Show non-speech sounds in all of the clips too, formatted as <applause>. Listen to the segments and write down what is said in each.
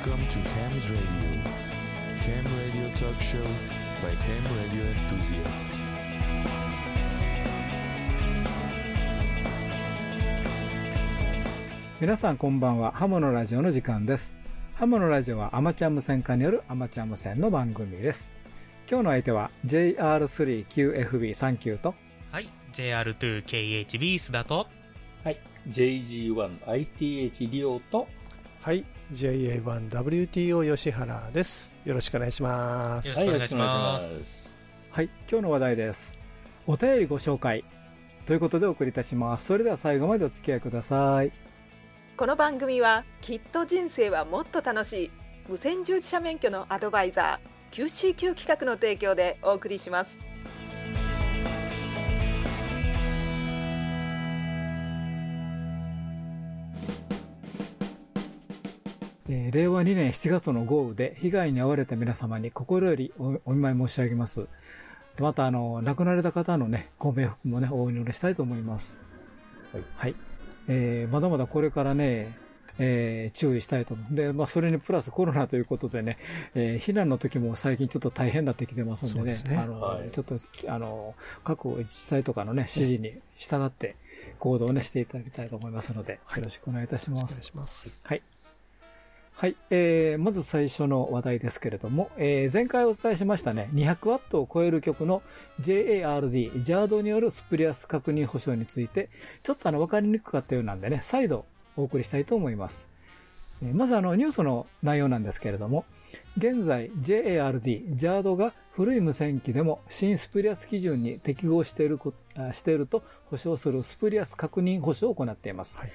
Welcome to Ham's Radio. Ham Radio Talk Show by Ham Radio Enthusiasts. 皆さんこんばんは。ハモのラジオの時間です。ハモのラジオはアマチュア無線化によるアマチュア無線の番組です。今日の相手は JR3QFB39 とはい。JR2KHB 須田と、はい。JG1ITH リオと、はい。JA1WTO 吉原です。よろしくお願いします。よろしくお願いしますはいよろしくお願いします。はい、今日の話題です。お便りご紹介。ということでお送りいたします。それでは最後までお付き合いください。この番組はきっと人生はもっと楽しい無線従事者免許のアドバイザー QCQ 企画の提供でお送りしますえー令和2年7月の豪雨で被害に遭われた皆様に心よりおお見舞い申し上げます。でまた、あの、亡くなられた方のね、ご冥福もね、お祈りしたいと思います。はい。えーまだまだこれからね、えー注意したいと思う。で、まあ、それにプラスコロナということでね、えー避難の時も最近ちょっと大変になってきてますんでね、ですねあの、はいちょっと、あの、各自治体とかのね、指示に従って行動をね、していただきたいと思いますので、はいよろしくお願いいたしますお願い。します。はい。はい。えー、まず最初の話題ですけれども、えー、前回お伝えしましたね、200ワットを超える局の JARD、JARD によるスプリアス確認保証について、ちょっとあの、わかりにくかったようなんでね、再度お送りしたいと思います。えーまずあの、ニュースの内容なんですけれども、現在 JARD、JARD が古い無線機でも新スプリアス基準に適合しているしていると保証するスプリアス確認保証を行っています。はい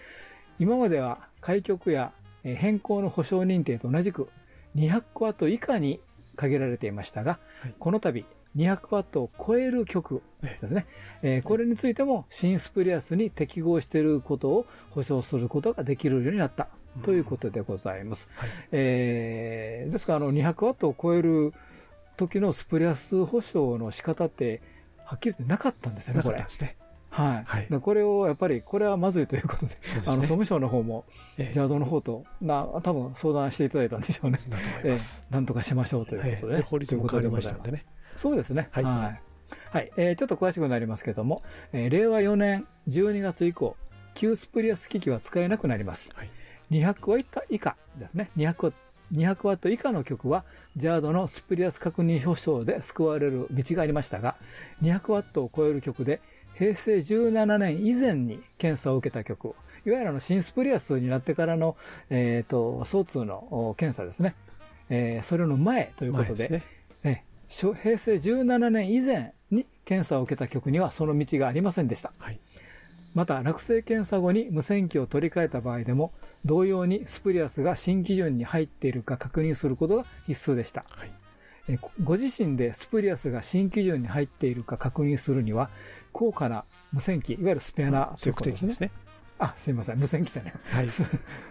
今までは開局やえー変更の保証認定と同じく200ワット以下に限られていましたが、はいこの度200ワットを超える局ですね。えーこれについても新スプリアスに適合していることを保証することができるようになったということでございます。はいえーですからあの200ワットを超える時のスプリアス保証の仕方ってはっきり言ってなかったんですよね、なかこれ。ったですね。はい。はいでこれをやっぱり、これはまずいということで、ですねあの、総務省の方も、ええ JARD の方と、な、多分相談していただいたんでしょうね。だと思いえ。えなんとかしましょうということで、はいで法律も変わりましたんでね。そうですね。は。はいいはい。えーちょっと詳しくなりますけども、えー令和4年12月以降、旧スプリアス機器は使えなくなります。はい。200ワット以下ですね。200 200ワット以下の局は、 JARD のスプリアス確認保証で救われる道がありましたが、200ワットを超える局で、平成17年以前に検査を受けた局、いわゆるあの新スプリアスになってからの、えっ、と、相通のお検査ですね。えーそれの前ということで、ね。えー平成17年以前に検査を受けた局にはその道がありませんでした。はい。また、落成検査後に無線機を取り替えた場合でも、同様にスプリアスが新基準に入っているか確認することが必須でした。はい。えごご自身でスプリアスが新基準に入っているか確認するには、高価な無線機、いわゆるスペアナという測ことですね。定器ですね。あ、すいません。無線機じゃない。はい。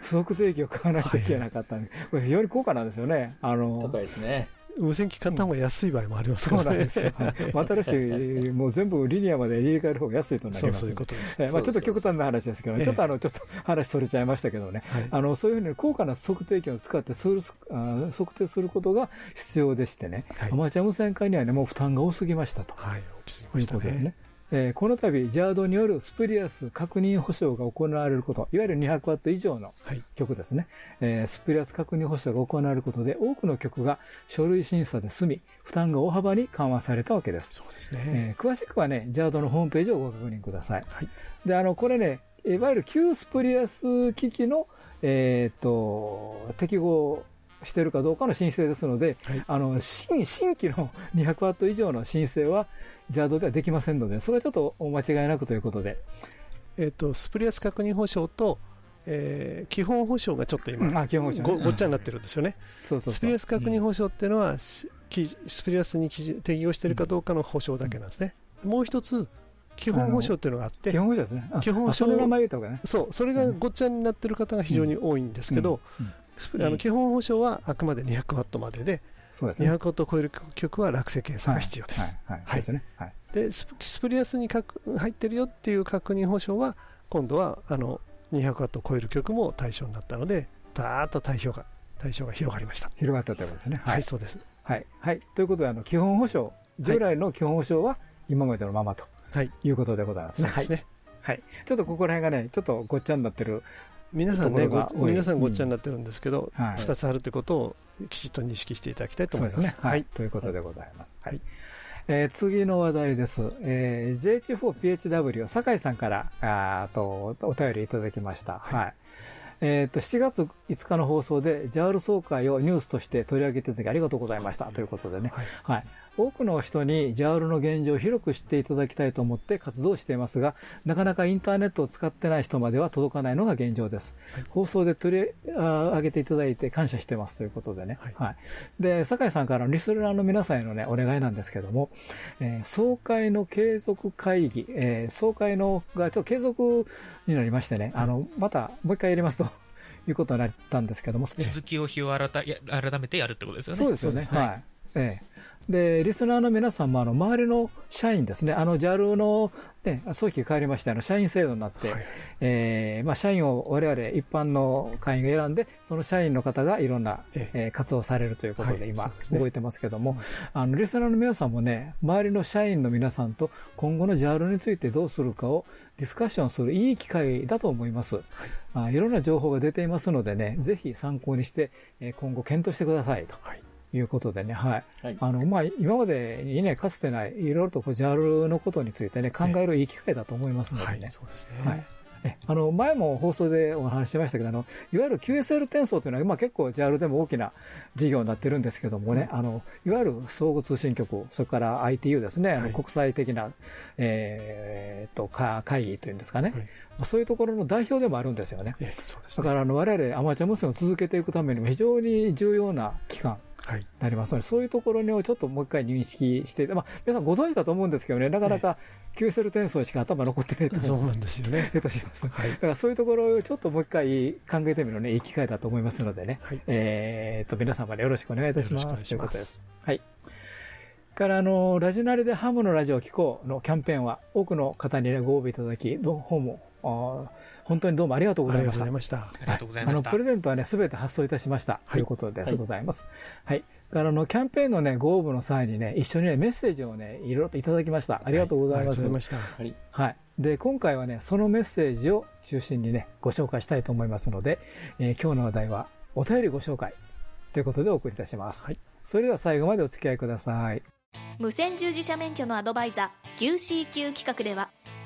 測定器を買わないといけなかったんで、これ非常に高価なんですよね。あの、高いですね。無線機買った方が安い場合もありますかそうらね。なんですよ。はい新しい、もう全部リニアまで入れ替える方が安いとなります。そうそういうことです。えーまあちょっと極端な話ですけどね、ええちょっとあの、ちょっと話取れちゃいましたけどね。はいあの、そういうふうに高価な測定器を使ってするあ測定することが必要でしてね、はいアマチュア無線家にはね、もう負担が多すぎましたと。はい。大きすぎとましたいうことですねね。。えーこの度、 JARDによるスプリアス確認保証が行われること、いわゆる200ワット以上のはい。局ですね。えースプリアス確認保証が行われることで、多くの局が書類審査で済み、負担が大幅に緩和されたわけです。そうですね。えー詳しくはね、 JARDのホームページをご確認ください。はい。で、あの、これね、いわゆる旧スプリアス機器の、えっ、と、適合してるかどうかの申請ですので、はいあの、新、新規の <laughs> 200ワット以上の申請は、 JARDではできませんので、それはちょっとお間違いなくということで。えっと、スプリアス確認保証と、えー基本保証がちょっと今、うんあ基本保証ねごごっちゃになってるんですよね。そうそうそう。スプリアス確認保証っていうのは、しきスプリアスに適用しているかどうかの保証だけなんですね。もう一つ、基本保証っていうのがあって基、本保証ですね。あ基本保証あその名前言った方がね。そう、それがごっちゃになってる方が非常に多いんですけど、うんうんスプあの基本保証はあくまで200ワットまでで、そうですね。200ワットを超える曲は落成検査が必要です。はい。はい。はいですね。はい。でスプ、リアスに入ってるよっていう確認保証は、今度はあの200ワットを超える曲も対象になったので、だーっと対象が対象が広がりました。広がったということですね。はい、そうです。はい。はい。ということで、あの、基本保証、従来の基本保証は今までのままとはい。いうことでございますね。はい。はい。ちょっとここら辺がね、ちょっとごっちゃになってる。皆さんね、ご皆さんごっちゃになってるんですけど、はい二つあるということをきちっと認識していただきたいと思います。すね。は。はいい。ということでございます。はいはい。えー次の話題です。えー JH4PHW、酒井さんから、あーと、お便りいただきました。はい。えっ、と、7月5日の放送で JAL 総会をニュースとして取り上げていただきありがとうございました。ということでね。はいはい。多くの人に JAL の現状を広く知っていただきたいと思って活動していますが、なかなかインターネットを使ってない人までは届かないのが現状です。放送で取り上げていただいて感謝してますということでね。はいはい。で、酒井さんからのリスナーの皆さんへのね、お願いなんですけども、えー総会の継続会議、えー総会のがちょっと継続になりましてね、あの、またもう一回やりますと <laughs> いうことになったんですけども、続きを日を改や改めてやるってことですよね。そうですよね。そうですねはい。ええ。で、リスナーの皆さんも、あの、周りの社員ですね、あの、JAL の、ね、早期変わりまして、あの、社員制度になって、はいえーまあ、社員を我々一般の会員が選んで、その社員の方がいろんな、ええ。ー活動をされるということで、はい今、動いてますけども、あの、リスナーの皆さんもね、周りの社員の皆さんと今後の JAL についてどうするかをディスカッションするいい機会だと思います。あいろんな情報が出ていますのでね、ぜひ参考にして、えー今後検討してくださいと。はいいうことでね、はい。はい。あの、まあ、今までにね、かつてない、いろいろとこう JAL のことについてね、考えるいい機会だと思いますのではいね。そうですはい。あの、前も放送でお話ししましたけど、あの、いわゆる QSL 転送というのは、まあ結構 JAL でも大きな事業になってるんですけどもね、あの、いわゆる相互通信局、それから ITU ですね、あのはい。国際的な、えーっと、か会議というんですかね、そういうところの代表でもあるんですよね。ええそうですね。だから、あの、我々アマチュア無線を続けていくためにも非常に重要な機関はい。になりますので、そういうところにちょっともう一回認識して、まあ、皆さんご存知だと思うんですけどね、なかなか QSL 転送しか頭残ってないと。そうなんですよね。下手します。だからそういうところをちょっともう一回考えてみるのね、いい機会だと思いますのでね。はいえーっと、皆様でよろしくお願いいたします。よろしくお願いしますということです。はい。から、あの、ラジナリでハムのラジオを聞こうのキャンペーンは、多くの方にね、ご応募いただき、どうも、本当にどうもありがとうございましたとうござい。ました。ありがとうございあの、ました。プレゼントはね、すべて発送いたしました。いということで、でございます。はい。から、あの、キャンペーンのね、ご応募の際にね、一緒にね、メッセージをね、いろいろといただきました。ありがとうございます。ありがとうございました。はい。はい。で、今回はね、そのメッセージを中心にね、ご紹介したいと思いますので、えー今日の話題は、お便りご紹介ということでお送りいたします。はい。それでは最後までお付き合いください。無線従事者免許のアドバイザー QCQ 企画では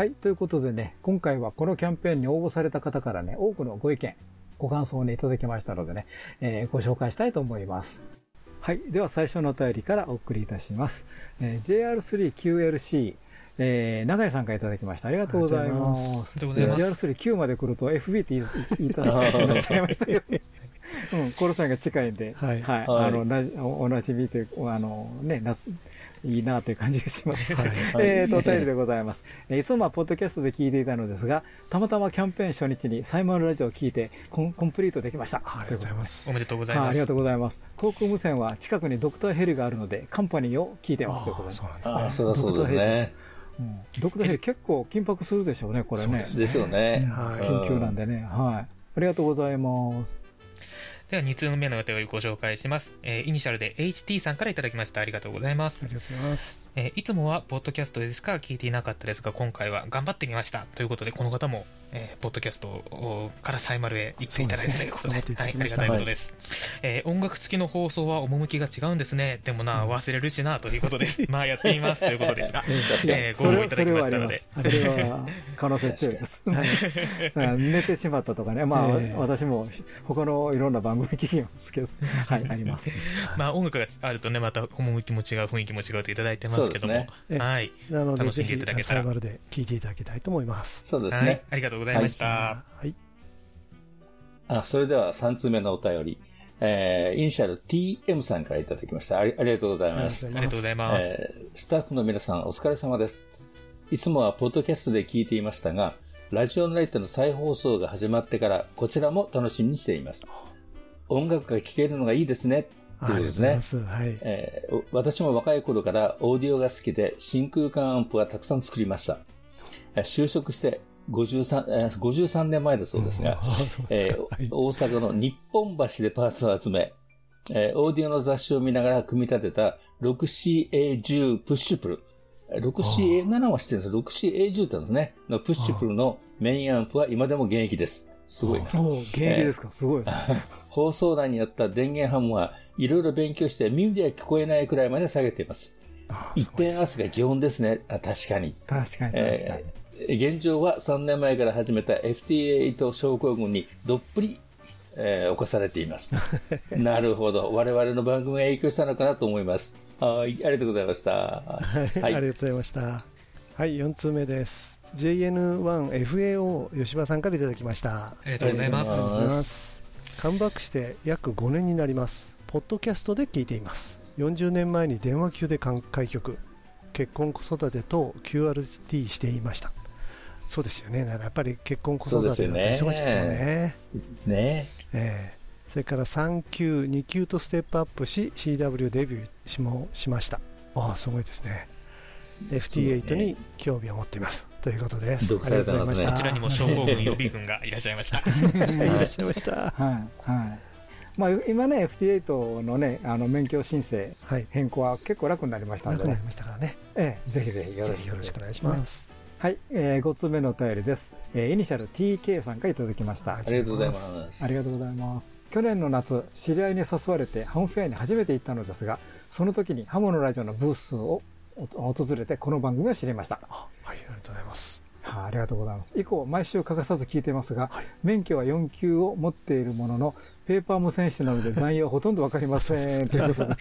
はい。ということでね、今回はこのキャンペーンに応募された方からね、多くのご意見、ご感想をね、いただきましたのでね、えーご紹介したいと思います。はい。では最初のお便りからお送りいたします。えー JR3QLC、えー、長井さんからいただきました。ありがとうございます。ます JR3Q まで来ると FB って言いたらなっちゃいましたけど、うん、コロさんが近いんで、はいはい。はいあの、なじおおなじみという、あの、ね、なす、いいなという感じがします。はい <laughs> えーと、お便りでございます。えーいつもはポッドキャストで聞いていたのですが、たまたまキャンペーン初日にサイモンラジオを聞いてコンコンプリートできました。ありがとうございます。おめでとうございます。はいありがとうございます。航空無線は近くにドクターヘリがあるので、カンパニーを聞いてますということでああ、そうなんですああ、ね。そうですね。うんドクターヘリ結構緊迫するでしょうね、これね。ですよね。はい緊急なんでね。はい。ありがとうございます。では、2通目の予定をご紹介します。えーイニシャルで HT さんからいただきました。ありがとうございますあ。りがとうございます。えーいつもはポッドキャストでしか聞いていなかったですが、今回は頑張ってみました。ということで、この方も、えーポッドキャストをからサイマルへ行っていただいてということで、ですねはい、ありがたたいことです。えー音楽付きの放送は趣が違うんですね。でもな、忘れるしな、ということです。<laughs> まあ、やってみます、ということですが、<laughs> えーご応募いただきましたので。それは可能性強いです。寝てしまったとかね。まあ、ええ私も他のいろんな番組聞きますけど、はい、あります。<laughs> まあ、音楽があるとね、また趣も違う、雰囲気も違うといただいてますけども、そうですねはい。なので、楽しんでいぜひただけたらサイバルで聞いていただきたいと思います。はいそうですね。。ありがとうございました。はい。あ、それでは3通目のお便り。えー、イニシャル TM さんからいただきました。ありありがとうございます。ありがとうございます。えースタッフの皆さんお疲れ様です。いつもはポッドキャストで聞いていましたが、ラジオナイトの再放送が始まってから、こちらも楽しみにしています。音楽が聴けるのがいいですね。ということですね。はい。えー私も若い頃からオーディオが好きで真空管アンプはたくさん作りました。えー就職して53、えー53年前だそうですが、<laughs> え大阪の日本橋でパーツを集め、えーオーディオの雑誌を見ながら組み立てた 6CA10 プッシュプル。6CA7 は知ってるんです 6CA10 ってなんですね。のプッシュプルのメインアンプは今でも現役です。すごいな。現役ですか、すごいですね。<laughs> 放送内にあった電源ハムはいろいろ勉強して耳では聞こえないくらいまで下げています。あ一点合わせが基本ですね。あ確かに。確かに、確かに。えー現状は3年前から始めた FTA8 症候群にどっぷり、えー侵されています。<laughs> なるほど。我々の番組が影響したのかなと思います。はい。ありがとうございました。はい、はいありがとうございました。はい、4通目です。JN1FAO 吉場さんからいただきました。ありがとうございますカムバックして約5年になります。ポッドキャストで聞いています。40年前に電話級で開局。結婚子育てと QRT していました。そうですよね。かやっぱり結婚子育てだと忙しいですよね。ねええそれから3級、2級とステップアップし CW デビューしもしました。ああ、すごいですね。FT8 に興味を持っています。ということです。読されてますねあこちらにも症候群予備軍がいらっしゃいました。りがとうございました。いらっしゃいました。はい。はい。まあ、今ね、FT8 のね、あの、免許申請はい。変更は結構楽になりましたんでね楽になり。ましたからね。ええ、ぜひぜひよろぜひよろしくお願いします。はい、えー、5つ目のお便りです。えーイニシャル TK さんからいただきました。ありがとうございます。ありがとうございます。去年の夏、知り合いに誘われてハムフェアに初めて行ったのですが、その時にハムのラジオのブースをお訪れてこの番組を知りました。あはい、ありがとうございます。はいありがとうございます。以降、毎週欠かさず聞いていますが、はい免許は4級を持っているものの、ペーパー無線紙なので <laughs> 内容はほとんどわかりません。ということで。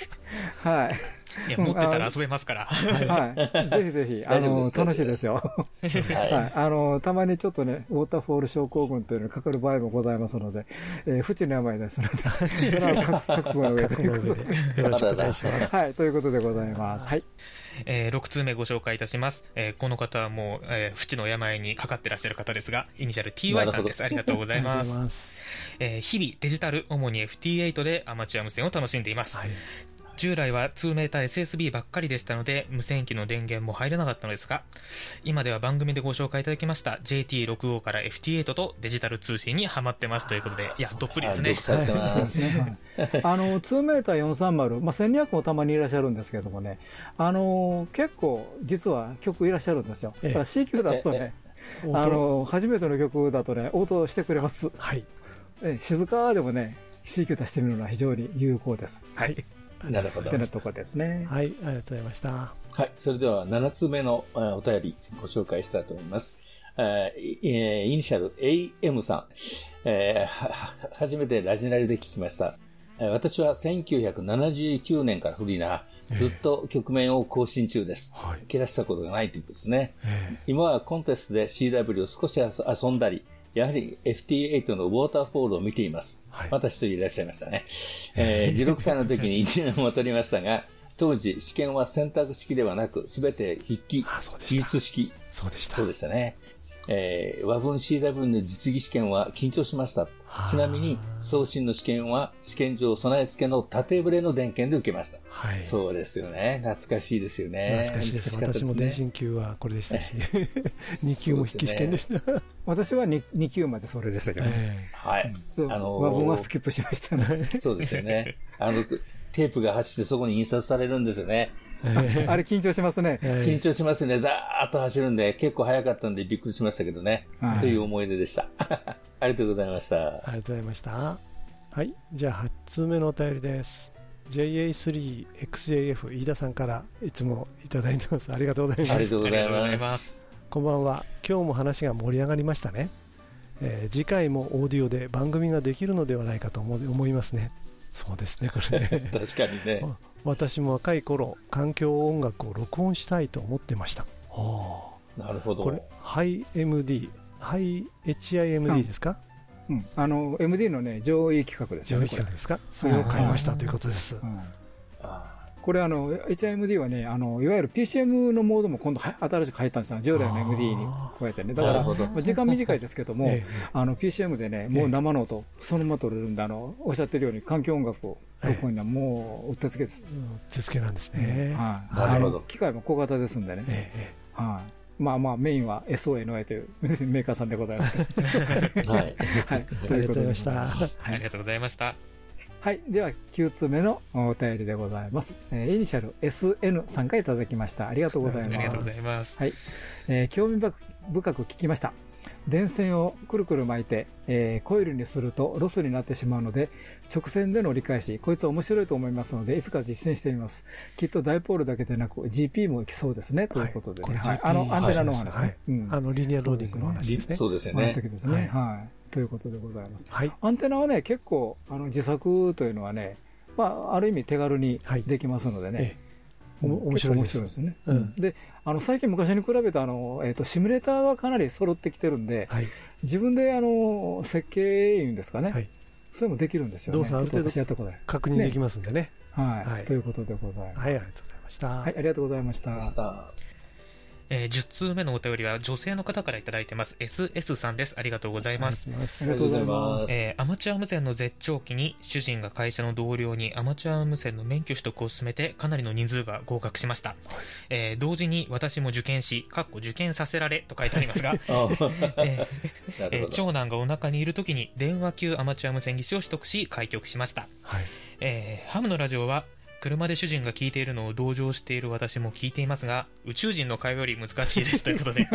はい。いや、持ってたら遊べますから。はい。ぜひぜひ、あの、大丈夫です楽しいですよ。はいはい。あの、たまにちょっとね、ウォーターフォール症候群というのにかかる場合もございますので、えー、不知の病ですので、<laughs> それは覚覚悟の上と覚いうことでよろしくお願いします。はい、ということでございます。はい。えー、6通目ご紹介いたします。えー、この方はもう、えー、不治の病にかかってらっしゃる方ですが、イニシャル TY さんです。ありがとうございますありがとうござい。ます。えー、日々デジタル、主に FT8 でアマチュア無線を楽しんでいます。はい。従来は 2m SSB ばっかりでしたので、無線機の電源も入らなかったのですが、今では番組でご紹介いただきました JT65 から FT8 とデジタル通信にハマってますということで、いや、どっぷりですねあの、2メーター430、まあ、1200もたまにいらっしゃるんですけれどもね、あの、結構、実は曲いらっしゃるんですよ。ええだから C 級出すとね、あの、初めての曲だとね、応答してくれます。はい。ええ静かでもね、C 級出してみるのは非常に有効です。はい。なるほどって。なとこですね。はい、ありがとうございました。はい。それでは、7つ目のあお便りご紹介したいと思います。えーいえーイニシャル AM さん。えー <laughs> 初めてラジナリで聞きました。えー私は1979年から古いな、ずっと局面を更新中です。はい。切らしたことがないということですね。え今はコンテストで CW を少し遊遊んだり、やはり FT8 のウォーターフォールを見ています。はいまた一人いらっしゃいましたね。えー16歳の時に <laughs> 1年も取りましたが、当時試験は選択式ではなく、すべて筆記あ、そうで記した。述式。そうでした。そうでしたね。えー和文 CW の実技試験は緊張しました。ちなみに送信の試験は試験場備え付けの縦ブレの電源で受けました。はい。そうですよね。懐かしいですよね。懐かしいです。難かった私も電信級はこれでしたし、<laughs> 2級も筆記試験でした。私は 2, 2級までそれでしたけどね。えはい。あのー和文はスキップしましたね。そうですよね。あの、テープが走ってそこに印刷されるんですよね。あれ緊張しますね。え緊張しますね。ざーっと走るんで、結構速かったんでびっくりしましたけどね。はいという思い出でした。ありがとうございました。ありがとうございました。はい、じゃあ8通目のお便りです。JA3XJF 飯田さんからいつもいただいてます。ありがとうございます。ありがとうございま。ますす。こんばんは。今日も話が盛り上がりましたね。えー次回もオーディオで番組ができるのではないかと思い思いますね。そうですね、これね。<laughs> 確かにね。私も若い頃、環境音楽を録音したいと思ってました。はなるほど。あこれ、ハイ MD、ハイ HIMD ですか、うん。あの、MD のね、上位企画ですよね、上位これ企画ですか？それを買いましたということです。これあの、HIMD はね、あの、いわゆる PCM のモードも今度は新しく入ったんですよ。従来の MD に加えてね。だから、まあ時間短いですけども、<laughs> ええあの、PCM でね、もう生の音、そのまま取れるんで、あの、おっしゃってるように環境音楽を録音にはもう、うってつけです。手付けなんですね。はい。なるほど機械も小型ですんでね。えええはい。まあまあ、メインは SONA という <laughs> メーカーさんでございますけど。ーはい。はい。え <laughs> ありがとうございました。ありがとうございました。はい。では、9通目のお便りでございます。えーイニシャル SN さんからいただきました。ありがとうございます。ありがとうございます。はい。えー興味深く深く聞きました。電線をくるくる巻いて、えーコイルにするとロスになってしまうので、直線での理解し、こいつは面白いと思いますので、いつか実践してみます。きっとダイポールだけでなく、GP もいきそうですね、ということでね。これはいあの、アンテナのお話ね。はいうんあの、リニアローディングの話ですね。そうですよねお話的。ですね。はいはい。ということでございます。はい。アンテナはね、結構、あの、自作というのはね、まあ、ある意味手軽にはいできますのでね。ええおも面白いですですね。うんうんで、あの、最近昔に比べて、あの、えっ、と、シミュレーターがかなり揃ってきてるんで、はい。自分で、あの、設計いうんですかね。はいそれもできるんですよね。動作ある程度ちょっと私やったことない。確認できますんでね。はい、はいということでございます。はい、ありがとうございました。はい、ありがとうございました。さえー10通目のお便りは女性の方からいただいてます。SS さんです。ありがとうございます。ありがとうございますありがとうございます。えーアマチュア無線の絶頂期に主人が会社の同僚にアマチュア無線の免許取得を進めてかなりの人数が合格しました、えー同時に私も受験しかっこ受験させられと書いてありますが、<laughs> え。えー <laughs> 長男がお腹にいる時に電話級アマチュア無線技師を取得し開局しました、はい。えーハムのラジオは車で主人が聞いているのを同情している私も聞いていますが宇宙人の会話より難しいです。<laughs> ということで、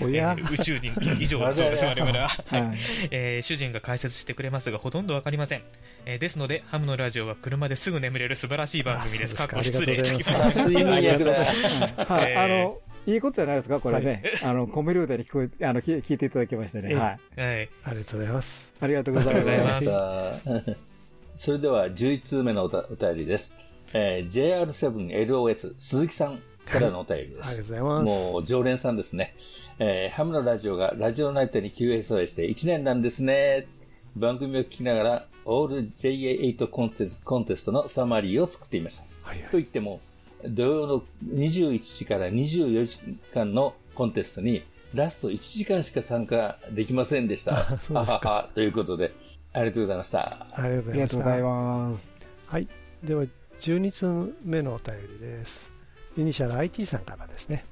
おや。えー宇宙人以上だそうです <laughs> 我々は。はい。えー主人が解説してくれますがほとんどわかりません、えーですのでハムのラジオは車ですぐ眠れる素晴らしい番組です。あか。っこ失礼。ありがとうございます。あの、いいことじゃないですか、これね。あの、コメルーダに聞こえ、あの、聞聞いていただきましてね。ええはい。はい。ありがとうございます。ありがとうございます。それでは11通目のおたお便りです。えー JR7LOS 鈴木さんからのお便りでありがとうす。ございます。もう常連さんですね。えーハムのラジオがラジオナイトに QSO して1年なんですね。番組を聞きながら、オール JA8 コンテスコンテストのサマリーを作っていました。はいはいと言っても、土曜の21時から24時間のコンテストに、ラスト1時間しか参加できませんでした。<laughs> ということで、ありがとうございました。ありがとうごあざいました。りがとうございます。はい。では、12通目のお便りです。イニシャル IT さんからですね。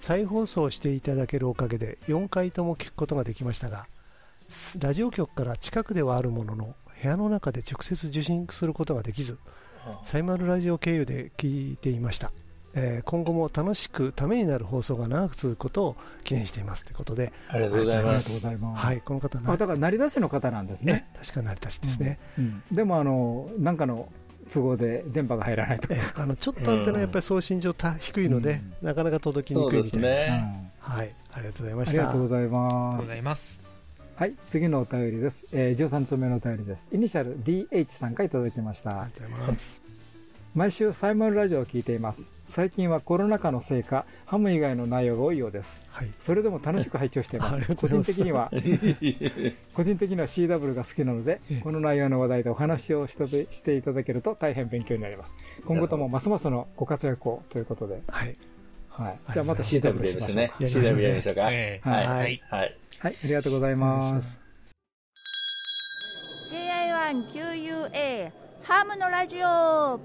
再放送していただけるおかげで4回とも聞くことができましたが、ラジオ局から近くではあるものの、部屋の中で直接受信することができず、サイマルラジオ経由で聞いていました。えー今後も楽しくためになる放送が長く続くことを記念していますということで、ありがとうございありがとうごます。ざいます。はい、この方あ、なだから、成り出しの方なんですねね。、確か成り立ちですね。うん。でも、あの、なんかの都合で電波が入らないとか。えあのちょっとアンテナやっぱり送信上た低いので、なかなか届きにくいみたいです。ですね。はい、ありがとうございまありした。がとうございありがとうますござ。いますはい、次のお便りです。えー、13通目のお便りです。イニシャル DH さんからいただきましたあ。りがとうございます。毎週サイマルラジオを聞いています。最近はコロナ禍のせいか、ハム以外の内容が多いようです。はい、それでも楽しく拝聴しています。個人的には、<laughs> 個人的には CW が好きなのでええ、この内容の話題でお話をしてしていただけると大変勉強になります。今後ともますますのご活躍をということで、はい、はい。じゃあまた CW でしましょうすね。か。やりましょう CW ねやりましょうか。はいはい。はい、ありがとうございます。JI1QUA ハムのラジオ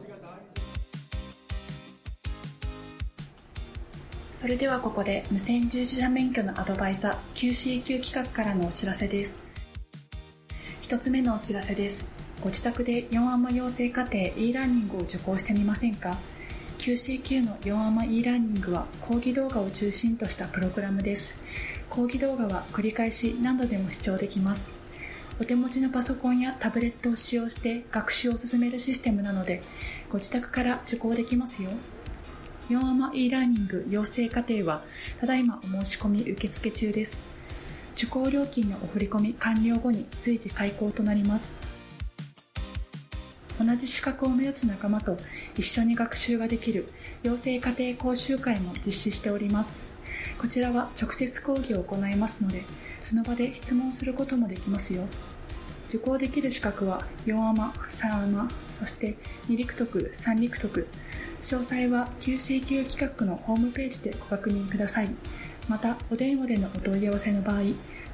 それではここで無線従事者免許のアドバイザー QCQ 企画からのお知らせです。一つ目のお知らせです。ご自宅で4アンマ養成課程 e ラーニングを受講してみませんか？QCQ の4アンマ e ラーニングは講義動画を中心としたプログラムです。講義動画は繰り返し何度でも視聴できます。お手持ちのパソコンやタブレットを使用して学習を進めるシステムなのでご自宅から受講できますよ。4アマ e ラーニング養成課程はただいまお申し込み受付中です受講料金のお振込完了後に随時開講となります同じ資格を目指す仲間と一緒に学習ができる養成家庭講習会も実施しておりますこちらは直接講義を行いますのでその場で質問することもできますよ。受講できる資格は4アマ、3アマ、そして2陸徳、3陸徳。詳細は QCQ 企画のホームページでご確認ください。また、お電話でのお問い合わせの場合、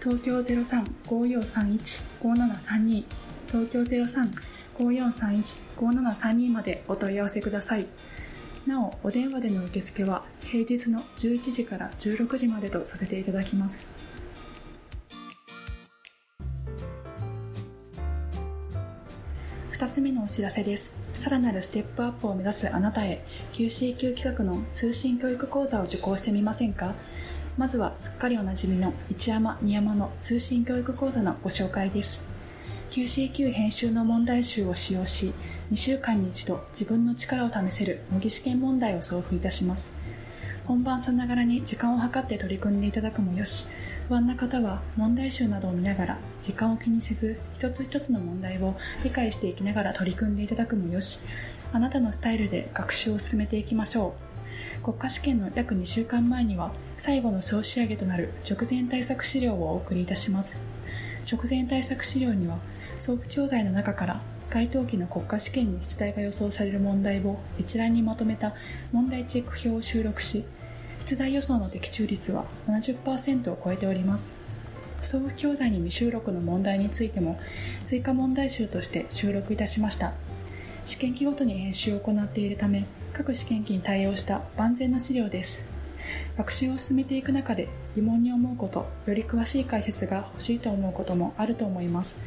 東京03-5431-5732、東京03-5431-5732までお問い合わせください。なお、お電話での受付は平日の11時から16時までとさせていただきます。2つ目のお知らせです。さらなるステップアップを目指すあなたへ QCQ 企画の通信教育講座を受講してみませんか？まずはすっかりおなじみの一山二山の通信教育講座のご紹介です。QCQ 編集の問題集を使用し2週間に一度自分の力を試せる模擬試験問題を送付いたします。本番さながらに時間を計って取り組んでいただくもよし不安な方は問題集などを見ながら時間を気にせず一つ一つの問題を理解していきながら取り組んでいただくもよしあなたのスタイルで学習を進めていきましょう。国家試験の約2週間前には最後の総仕上げとなる直前対策資料をお送りいたします。直前対策資料には送付教材の中から該当期の国家試験に出題が予想される問題を一覧にまとめた問題チェック表を収録し出題予想の的中率は70%を超えております。送付教材に未収録の問題についても追加問題集として収録いたしました。試験期ごとに編集を行っているため各試験期に対応した万全の資料です。学習を進めていく中で疑問に思うことより詳しい解説が欲しいと思うこともあると思います。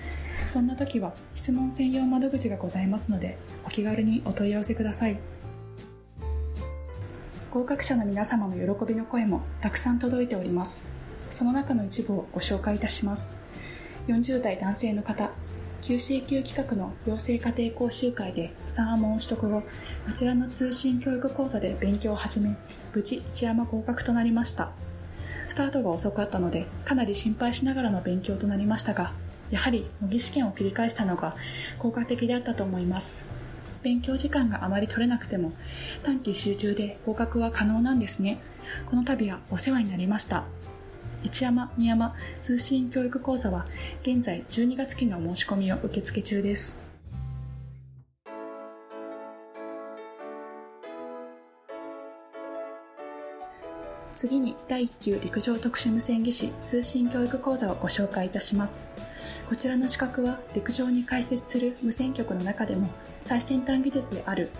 そんな時は質問専用窓口がございますのでお気軽にお問い合わせください。合格者の皆様の喜びの声もたくさん届いております。その中の一部をご紹介いたします。40代男性の方 QCQ 企画の養成家庭講習会で3アモン取得後こちらの通信教育講座で勉強を始め無事一山合格となりました。スタートが遅かったのでかなり心配しながらの勉強となりましたがやはり模擬試験を繰り返したのが効果的であったと思います。勉強時間があまり取れなくても短期集中で合格は可能なんですね。この度はお世話になりました。一山二山通信教育講座は現在12月期の申し込みを受付中です。次に第1級陸上特殊無線技師通信教育講座をご紹介いたします。こちらの資格は陸上に開設する無線局の中でも最先端技術である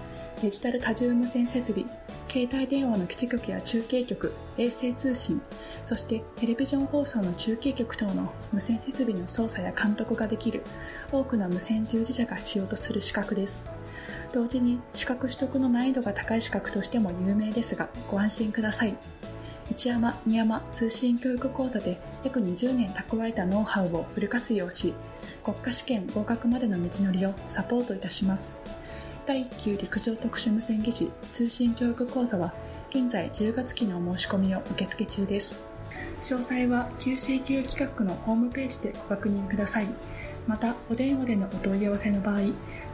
デジタル多重無線設備携帯電話の基地局や中継局衛星通信そしてテレビジョン放送の中継局等の無線設備の操作や監督ができる多くの無線従事者が必要とする資格です。同時に資格取得の難易度が高い資格としても有名ですがご安心ください。一山二山通信教育講座で約20年蓄えたノウハウをフル活用し国家試験合格までの道のりをサポートいたします。第1級陸上特殊無線技師通信教育講座は現在10月期の申し込みを受付中です。詳細は QCQ 企画のホームページでご確認ください。またお電話でのお問い合わせの場合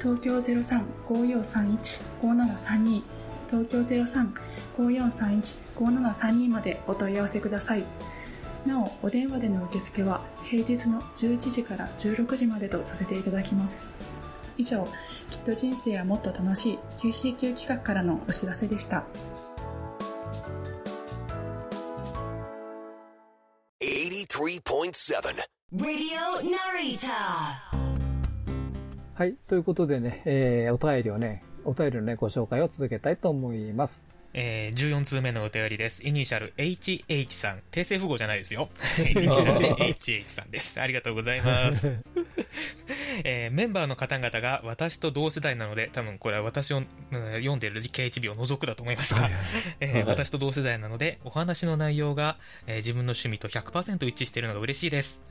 東京03-5431-5732東京03-5431-5732までお問い合わせください。なおお電話での受付は平日の11時から16時までとさせていただきます以上きっと人生はもっと楽しい QCQ 企画からのお知らせでした83.7 Radio Narita はい。ということでね、えー、お便りをね、お便りのね、ご紹介を続けたいと思います。えー、14通目のお便りです。イニシャル HH さん。訂正符号じゃないですよ。<laughs> イニシャルで HH さんです。ありがとうございます。<laughs> えー、メンバーの方々が私と同世代なので、多分これは私を、うん、読んでいる KHB を除くだと思いますが、えー、私と同世代なので、お話の内容が、えー、自分の趣味と100%一致しているのが嬉しいです。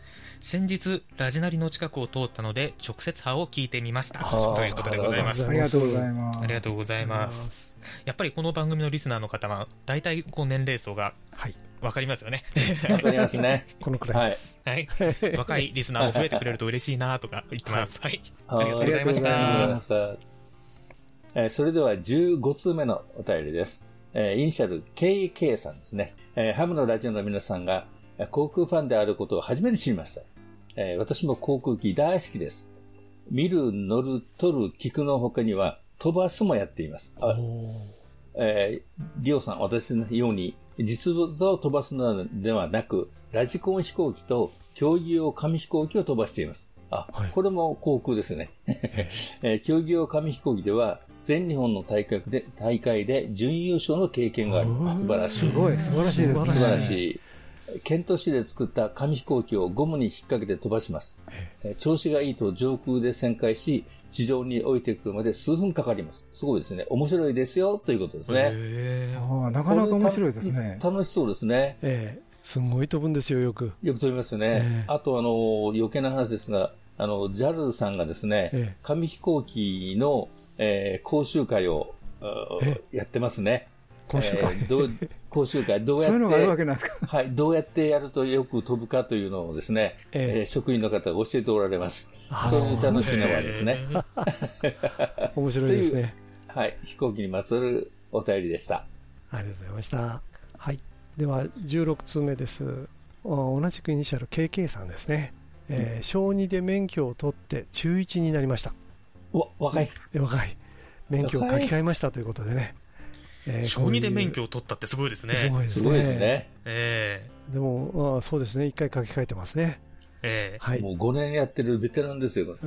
先日、ラジナリの近くを通ったので、直接派を聞いてみました。ということでございます。ありがとうございます。ありがとうございます。やっぱりこの番組のリスナーの方は、大体こう年齢層が、はい。わかりますよね。わかりますね。<laughs> このくらいです。はい。はい、若いリスナーも増えてくれると嬉しいなとか言ってます。はい。ありがとうございました。えー、それでは15通目のお便りです。えー、イニシャル KK さんですね。えー、ハムのラジオの皆さんが航空ファンであることを初めて知りました。えー私も航空機大好きです。見る、乗る、撮る、聞くの他には、飛ばすもやっています。あえーリオさん、私のように、実物を飛ばすのではなく、ラジコン飛行機と競技用紙飛行機を飛ばしています。あ、これも航空ですね。<laughs> えー競技用紙飛行機では、全日本の大会で、大会で準優勝の経験があります。素晴らしい。すごい、素晴らしいですね。素晴らしい。ケント市で作った紙飛行機をゴムに引っ掛けて飛ばします。えー調子がいいと上空で旋回し、地上に置いていくまで数分かかります。すごいですね。面白いですよ、ということですね。ああなかなか面白いですね。楽しそうですね。ええすんごい飛ぶんですよ、よく。よく飛びますよね。あと、あの、余計な話ですが、あの、JAL さんがですね、ええ紙飛行機の、えー講習会をやってますね。講習会えーどう講習会、どうやって、そういうのがあるわけなんですか。はい、どうやってやるとよく飛ぶかというのをですね、えええー職員の方が教えておられますあ。そういう楽しみはですね。<laughs> 面白いですね。はい、飛行機にまつわるお便りでした。ありがとうございました。はい。では、16通目です。お同じくイニシャル KK さんですね。えー小2で免許を取って中1になりました。わ、若い。え若い。免許を書き換えましたということでね。えー小2で免許こを取ったってすごいですね。すごいですね。す。えでも、あそうですね。一回書き換えてますね。ええはい。もう5年やってるベテランですよ。<laughs>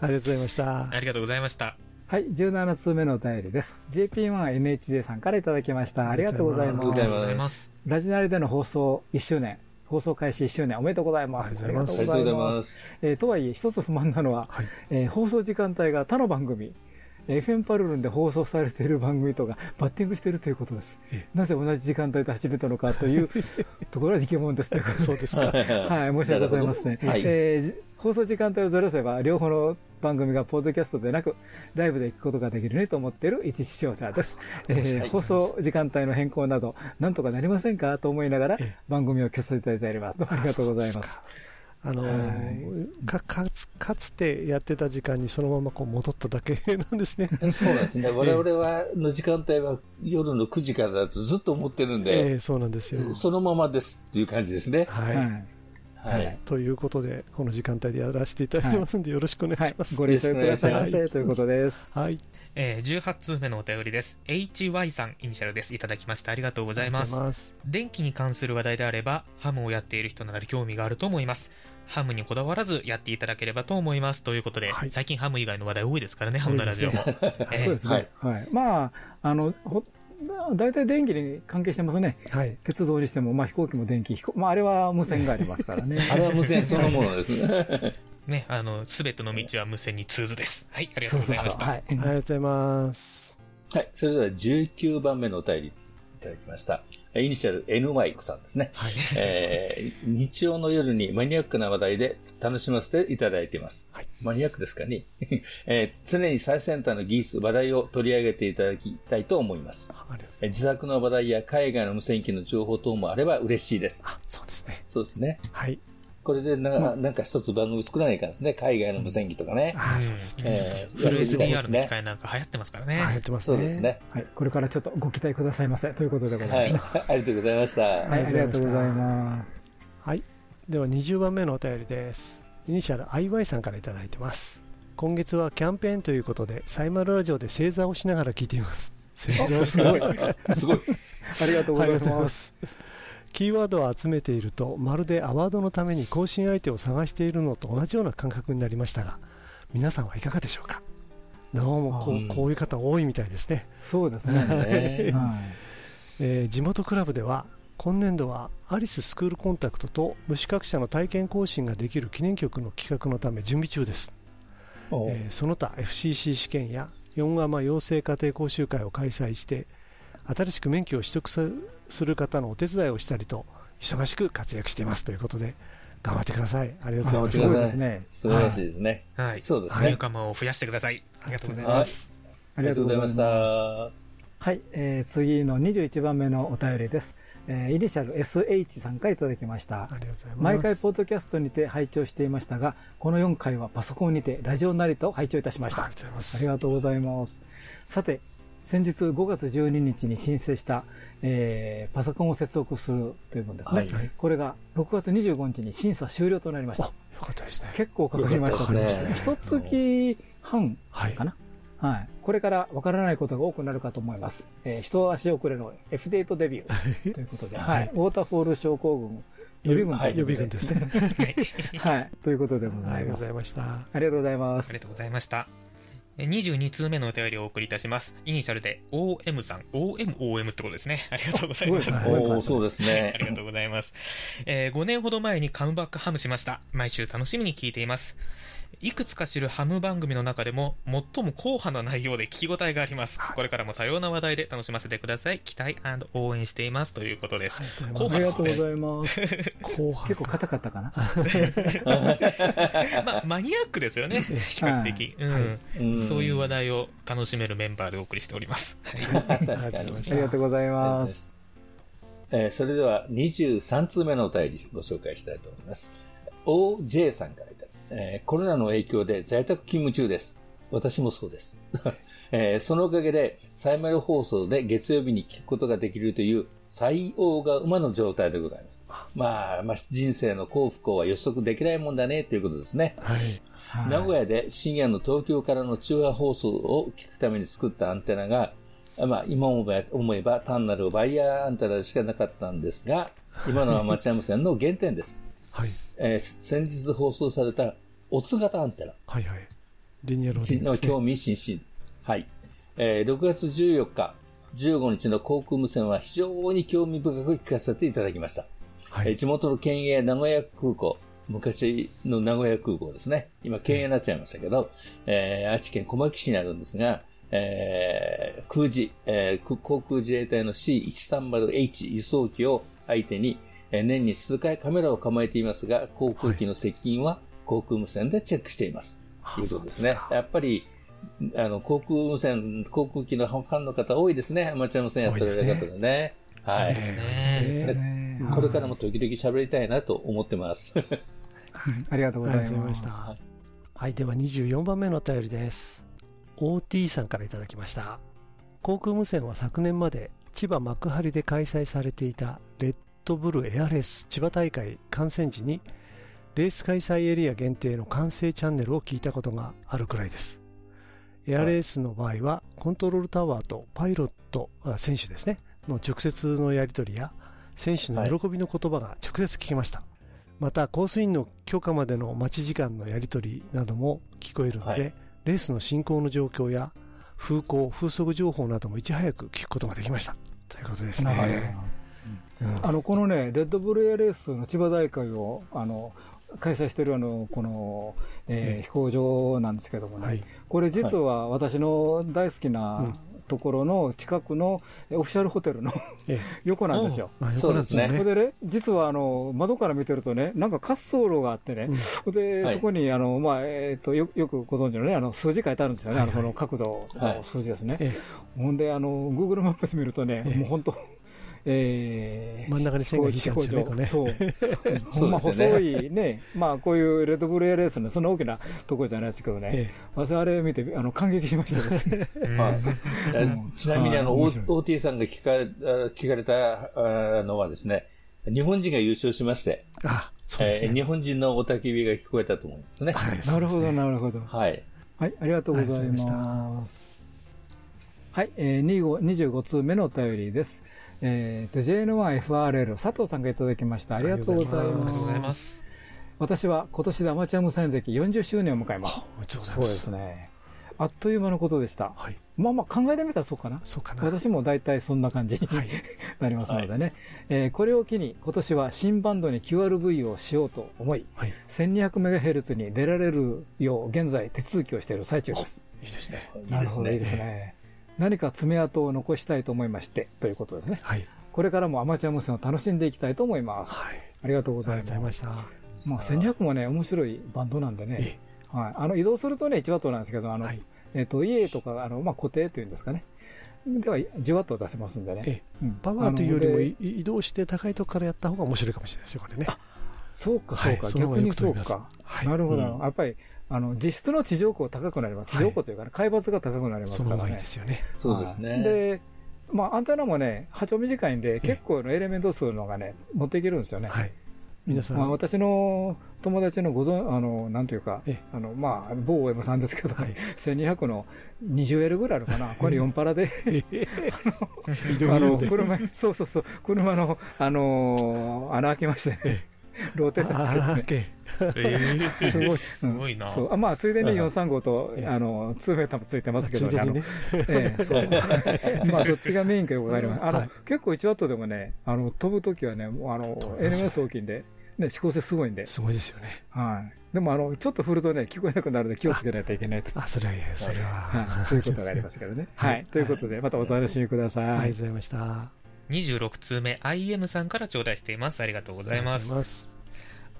ありがとうございました。ありがとうございました。はい、17通目のお便りです。JP1NHJ さんからいただきました。ありがとうございます。ありがとうございます。ラジナリでの放送1周年、放送開始1周年おめでとうございます。ありがとうございます。えーとはいえ、一つ不満なのは、はいえー放送時間帯が他の番組、えー FM パルルンで放送されている番組とがバッティングしているということです。なぜ同じ時間帯で始めたのかという <laughs> ところは疑問ですということで。そうですか。<laughs> はい、申し訳ございません。なるほどはいえーじ放送時間帯をずらせば、両方の番組がポッドキャストでなく、ライブで聞くことができるねと思っている一視聴者です。えー放送時間帯の変更など、なんとかなりませんかと思いながら、番組を消させていただいております。どうもありがとうございます。あのーかかつかつてやってた時間にそのままこう戻っただけ <laughs> なんですね。<laughs> そうなんですね。我々は、の時間帯は夜の9時からだとずっと思ってるんえで、えそうなんですよ。そのままですっていう感じですね。はい、はい。はい。ということで、この時間帯でやらせていただいてますんで、よろしくお願いはいします。。ご了承くださいませ。ということです。はい。えー18通目のお便りです。HY さん、イニシャルです。いただきましてありがとうございますありがとうござい。ます。電気に関する話題であれば、ハムをやっている人なら興味があると思います。ハムにこだわらずやっていただければと思います。ということで、はい最近ハム以外の話題多いですからね、ハムのラジオも。え <laughs> ーそうですね。はい。まあ、あの、ほ大体電気に関係してますね。はい。鉄道にしても、まあ飛行機も電気、飛行まああれは無線がありますからね。<laughs> あれは無線そのものですね。<laughs> ね、あの、すべての道は無線に通ずです。はい、ありがとそううございました。そうそう。はい。ありがとうございます。はい。それでは19番目のお便りいただきました。イニシャル N マイクさんですね。はい。えー日曜の夜にマニアックな話題で楽しませていただいています。はいマニアックですかね、<laughs> えー常に最先端の技術、話題を取り上げていただきたいと思います。ます。えー自作の話題や海外の無線機の情報等もあれば嬉しいです。あ、そうですね。そうですね。はい。これでな,、なんか一つ番組作らないかんですね。海外の無線機とかね。あ、そうですね。えーフル SDR すねの機。械なんか流行ってますからね。あ、やってますね。そうです。ね。はい。これからちょっとご期待くださいませ。ということでござはいい。ます。ありがとうございました。はい。ありがとうございます。はい。では20番目のお便りです。イニシャル IY さんからいただいてます。今月はキャンペーンということで、サイマルラジオで正座をしながら聞いています。正座をしながら。<laughs> すごい。<laughs> ありがとうございま。す。キーワードを集めていると、まるでアワードのために更新相手を探しているのと同じような感覚になりましたが、皆さんはいかがでしょうか？どうもこうこういう方多いみたいですね。そうですね。<laughs> えー地元クラブでは今年度はアリススクールコンタクトと無資格者の体験更新ができる記念曲の企画のため準備中です、おえーその他 FCC 試験や4アマ養成家庭講習会を開催して新しく免許を取得さする方のお手伝いをしたりと忙しく活躍していますということで頑張ってくださいありがとうございい。ますですね。素晴らしいですね。はい。そうですね。ニューカマーを増やしてください。ありがとうございはいます。ありがとうございましありがとうございた。ましはい、えー次の21番目のお便りです。えーイニシャル SH さんからいただきましたあ。りがとうございます毎回ポッドキャストにて拝聴していましたが、この4回はパソコンにてラジオ成田を拝聴いたしました。ありがとうございますありがとうございます。さて、先日5月12日に申請した、えーパソコンを接続するというものですね。はいこれが6月25日に審査終了となりました。よかったですね。結構かかりましたね一月半はいか。な？はい。これからわからないことが多くなるかと思います。えー一足遅れの F デートデビュー <laughs> ということで、はい。ウォーターフォール症候群予備軍という予ことで備軍ですね。<laughs> はい。ということでございますありがとうござい。ました。ありがとうございますありが。とうございました。え22通目のお便りをお送りいたします。イニシャルで OM さん、OMOM ってことですね。ありがとうございます。そうですね <laughs> あ。りがとうございます。えー5年ほど前にカムバックハムしました。毎週楽しみに聞いています。いくつか知るハム番組の中でも最も硬派な内容で聞き応えがあります。これからも多様な話題で楽しませてください。期待応援していますということです。ありありがとうごいざいます。<laughs> 後半結構硬かったかな？<laughs> まあ、マニアックですよね。比較的。うんうんそういう話題を楽しめるメンバーでお送りしております。ありがとうございにま。す。えーそれでは23通目のお便りご紹介したいと思います。OJ さんからえーコロナの影響で在宅勤務中です。私もそうです。<laughs> えーそのおかげで、サイマル放送で月曜日に聞くことができるという最大が馬の状態でございます。まあ、まあ、人生の幸不幸は予測できないもんだね、ということですね。はい。はい名古屋で深夜の東京からの中波放送を聞くために作ったアンテナが、まあ、今思えば思えば単なるワイヤーアンテナでしかなかったんですが、今のアマチュア無線の原点です。はい。えー先日放送されたオツ型アンテナはいはい。リニアローディングですねの興味津々。はい。えー6月14日、15日の航空無線は非常に興味深く聞かせていただきました。はい。えー地元の県営名古屋空港、昔の名古屋空港ですね。今、県営になっちゃいましたけど、えー愛知県小牧市にあるんですが、えー空自、えー空航空自衛隊の C130H 輸送機を相手に、えー年に数回カメラを構えていますが、航空機の接近は航空無線でチェックしています。あということですね。やっぱり、あの、航空無線、航空機のファンの方多いですね。アマチュア無線やってる方でね。はい。これからも時々喋りたいなと思ってます。うんありがとうございま。した。はい、では24番目のお便りです。OT さんからいただきました。航空無線は昨年まで千葉幕張で開催されていたレッドブルエアレース千葉大会観戦時にレース開催エリア限定の管制チャンネルを聞い。たことがあるくらいです。エアレースの場合はコントロールタワーとパイロット、あ選手ですね、の直接のやり取りや選手の喜びの言葉が直接聞きました。またコースインの許可までの待ち時間のやり取りなども聞こえるので、はい。レースの進行の状況や風向風速情報などもいち早く聞くことができました。ということですね、うんあのこのね、レッドブルエアレースの千葉大会をあの開催しているあのこの、えーえ飛行場なんですけどもね、はい。これ実は私の大好きなところの近くのえオフィシャルホテルのええ。<laughs> 横なんですよ。まあ、横なんですよね。それでね、実はあの窓から見てるとね、なんか滑走路があってね、で、はい。そこにあの、まあえー、とよよくご存知のね、あの数字書いてあるんですよね、はいはい。あのその角度の数字ですね。え。ほんで、あの Google マップで見るとね、ええ。もう本当、えー真ん中に線が引いてあるんですよねそう。ほんま細ねいね、まあこういうレッドブルエアレースのそんな大きなところじゃないですけどね、え私あれ見てあの感激しましたちなみにあの、OT さんが聞かれ聞かれたあのはですね、日本人が優勝しまして、えあそうですね、えー日本人の雄たけびが聞こえたと思いますね。はい、なるほど、なるほど。はい。はい、ありがとうございます。はい、えー、25 25通目のお便りです。えー、と JN1FRL 佐藤さんがいただきました。ありがとうございます。私は今年でアマチュア無線歴40周年を迎えます。そうですね。あっという間のことでした。はいまあまあ考えてみたらそうかな。そうかな私も大体そんな感じにはい <laughs> なりますのでね、えーこれを機に今年は新バンドに QRV をしようと思い、はい 1200MHz に出られるよう現在手続きをしている最中です。いいですねなるほど、いいですね。何か爪痕を残したいと思いまして、ということですね。はいこれからもアマチュア無線を楽しんでいきたいと思います。はいありがとうごあざいま。したまあ、1200もね、面白いバンドなんでね。はい。あの、移動するとね、1ワットなんですけど、あの、はいえっ、と、家とか、あの、まあ、固定というんですかね。では、10ワット出せますんでね。パワーというよりも移動して高いところからやった方が面白いかもしれないですよこれねそうか、そうか、逆にそうか。はいなるほど。うんやっぱり、あの、実質の地上高高くなります。地上高というかね、海抜が高くなりますその方がいいからねで。すよね。そうですね。はいで、まあ、アンテナもね、波長短いんで、結構のエレメント数のがね、持っていけるんですよね。はい。皆さん、まあ、私の友達のご存、あの、なんというかええ、あの、まあ、某 OM さんですけど、はい1200の 20L ぐらいあるかな。これ4パラで、あの、車、そうそうそう、車の、あのー穴開けましてね、<laughs> ローテータあらーつけてねけ。すごい。すごいなそう。あまあ、ついでに435と、ええあの、2メーターもついてますけどついでにね。あのええ、そう。<laughs> <laughs> まあ、どっちがメインかよくわかりません。あの、はい結構1ワットでもね、あの、飛ぶときはね、もうあの NMS 大きいんで、ね、指向性すごいんで。すごいですよね。はい。でも、あの、ちょっと振るとね、聞こえなくなるので気をつけないといけないと。あ、それは、それは。はい。そういうことがありますけどね。ははいい。ということで、またお楽しみください。ありがとうございました。あ26通目 IM さんから頂戴していますありがとうございます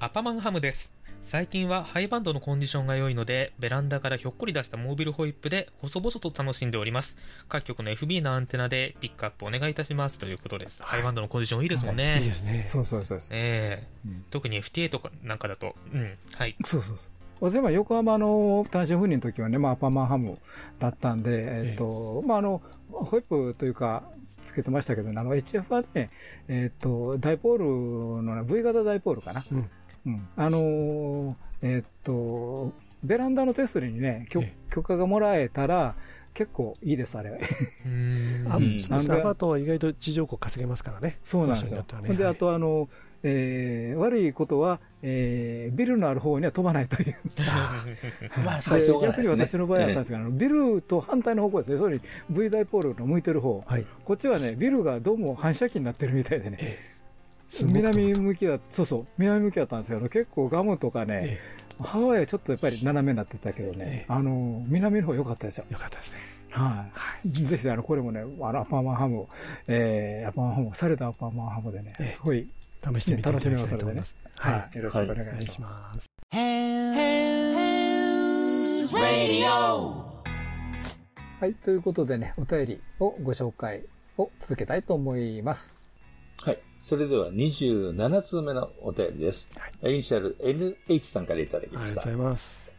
アパマンハムです。最近はハイバンドのコンディションが良いのでベランダからひょっこり出したモービルホイップで細々と楽しんでおります。各局の FB のアンテナでピックアップお願いいたします。ということです、ハイバンドのコンディションいいですもんね、い。いですね。そうそうそうです。ええ。うん特に FTA とかなんかだと。うん。はい。そうそうそう。私は横浜の単身赴任の時はね、まあ、アパマンハムだったんで、えっ、と、まあ、あの、ホイップというか、つけてましたけどね、あの、HF はね、えっ、と、ダイポールのね、V 型ダイポールかな。うんうん。あのーえっ、と、ベランダのテストにね、許可がもらえたら、結構いいです、あれ。<laughs> うーんあ、うんそうですねアパートは意外と地上高稼げますからね。そうなんですよ。ほんで、あと、あの、えー悪いことは、えービルのある方には飛ばないという。<laughs> まあ、そうがない逆にですね。私の場合はあったんですけビルと反対の方向ですね、要するに V ダイポールの向いてる方、はい。こっちはね、ビルがどうも反射機になってるみたいでね、南向きだ、そうそう、南向きだったんですけど、結構ガムとかね、ハワイはちょっとやっぱり斜めになってたけどねええ、あの、南の方良かったですよ。よかったですね。はい。ぜひ、あの、これもね、あの、アパーマンハムを、えー、アパーマンハムを、されたアパーマンハムでね、ええすごい、試してみていただきたいと思います。ははい。よろしくお願い。し。ます。はい。ということでね、お便りをご紹介を続けたいと思います。はい。それでは27通目のお便りです。イニシャル NH さんからいただきましたありがとうござ。います。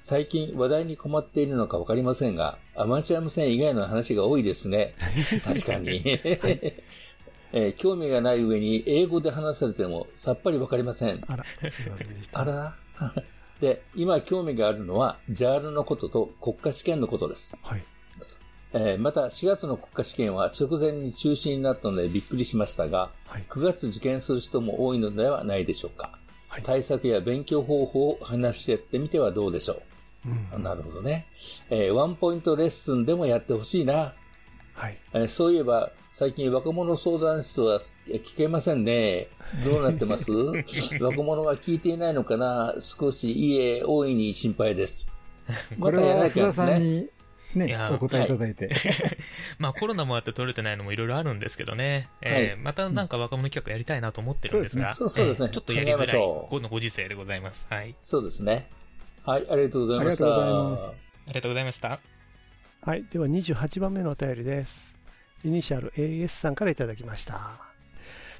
最近話題に困っているのかわかりませんが、アマチュア無線以外の話が多いですね。<laughs> 確かに。<laughs> えー興味がない上に英語で話されてもさっぱりわかりません。あら、すいませんでした。あら <laughs> で、今興味があるのは JAL のことと国家試験のことです。はい。えーまた4月の国家試験は直前に中止になったのでびっくりしましたが、はい。9月受験する人も多いのではないでしょうか。はい。対策や勉強方法を話し合ってみてはどうでしょう。うんなるほどね。えーワンポイントレッスンでもやってほしいな。はい。えーそういえば、最近若者相談室はえー聞けませんね。どうなってます？<laughs> 若者は聞いていないのかな？少し、いえ、大いに心配です。これまたやらなきゃですね。ねいや、お答えいただいて。<laughs> まあコロナもあって取れてないのもいろいろあるんですけどね、えーまたなんか若者企画やりたいなと思ってるんですが、そうですねちょっとやりづらい考えましょうこのご時世でございます。はい。そうですね。はい、ありがとうございました。ありがとうございますありがとうございました。はい。では28番目のお便りです。イニシャル AS さんからいただきました。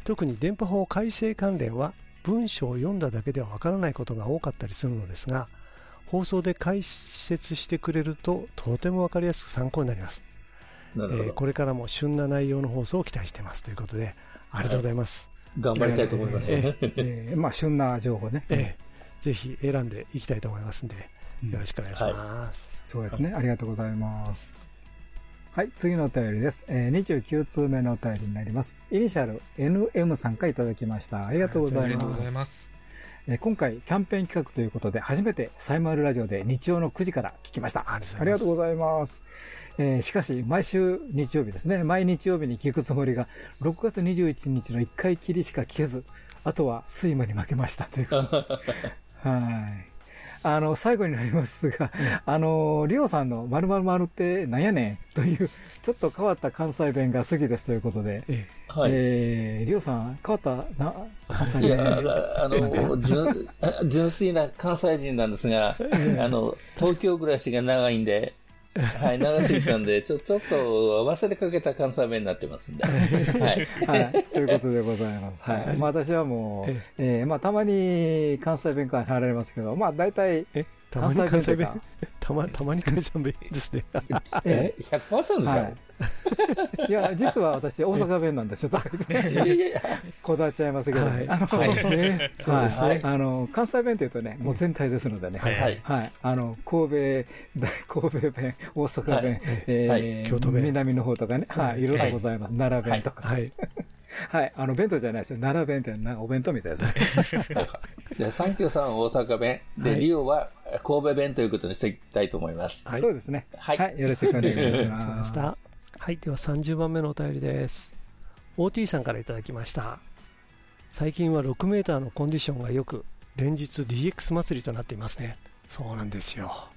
特に電波法改正関連は文章を読んだだけではわからないことが多かったりするのですが、放送で解説してくれるととてもわかりやすく参考になります。なるほど。えーこれからも旬な内容の放送を期待していますということで、ありがとうございます。頑張りたいと思います。ええーまあ、旬な情報ね。えーぜひ選んでいきたいと思いますんで、よろしくお願いします。そうですね。ありがとうございます。はい、次のお便りです。えー、29通目のお便りになります。イニシャル NM さんからいただきました。ありがとうございありがとうごます。ざいます。えー今回、キャンペーン企画ということで、初めてサイマルラジオで日曜の9時から聞きました。ありありがとうございます。えーしかし、毎週日曜日ですね、毎日曜日に聞くつもりが、6月21日の1回きりしか聞けず、あとは睡魔に負けましたということで <laughs> はい。あの、最後になりますが、あの、リオさんの〇〇〇ってなんやねんという、ちょっと変わった関西弁が好きですということで、えはい。えー、リオさん、変わったな、関西いや、弁。ああの、純 <laughs> 純粋な関西人なんですが、あの、東京暮らしが長いんで、<laughs> はい、長すぎたんで、ちょ、ちょっと忘れかけた関西弁になってますんで。<laughs> はい。はい。ということでございます。はい。まあ私はもう、えーまあたまに関西弁から入られますけど、まあ大体、たまに関西弁 <laughs> たまたまに関西弁ですねえ、100%じゃん。はい。いや、実は私、大阪弁なんですよ。こだわっちゃいますけどね。はいあの、そうですねそうですねはいあの、関西弁って言うとね、もう全体ですのでね。はいはいはい。あの、神戸、<laughs> 神戸弁、大阪弁、はいえーはい京都弁南の方とかね。はい。いろいろございます。奈良弁とか。はいはい。あの、弁当じゃないですよ。奈良弁ってなんかお弁当みたいですね。<laughs> で、サンキューさんは大阪弁。で、はいリオは神戸弁ということにしていきたいと思います。はいそうですね。はいはい。よろしくお願いしま。ますしたはいでは30番目のお便りです OT さんからいただきました最近は 6m のコンディションが良く連日 DX 祭りとなっていますねそうなんですよ、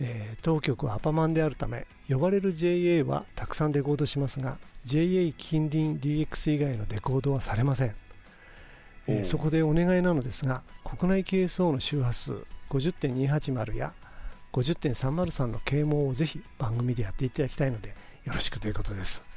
えー当局はアパマンであるため呼ばれる JA はたくさんデコードしますが JA 近隣 DX 以外のデコードはされません、えーそこでお願いなのですが国内 KSO の周波数50.280や50.303の啓蒙をぜひ番組でやっていただきたいのでよろしくということです。